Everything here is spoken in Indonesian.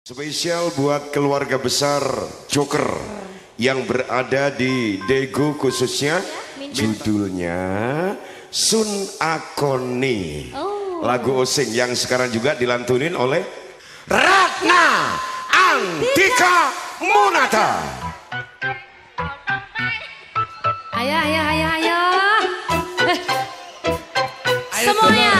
Spesial buat keluarga besar Joker yang berada di Degu khususnya judulnya Sun Akoni. Lagu Osing yang sekarang juga dilantunin oleh Ratna Antika Munata. Ayo, ayo, ayo, ayo. Semuanya.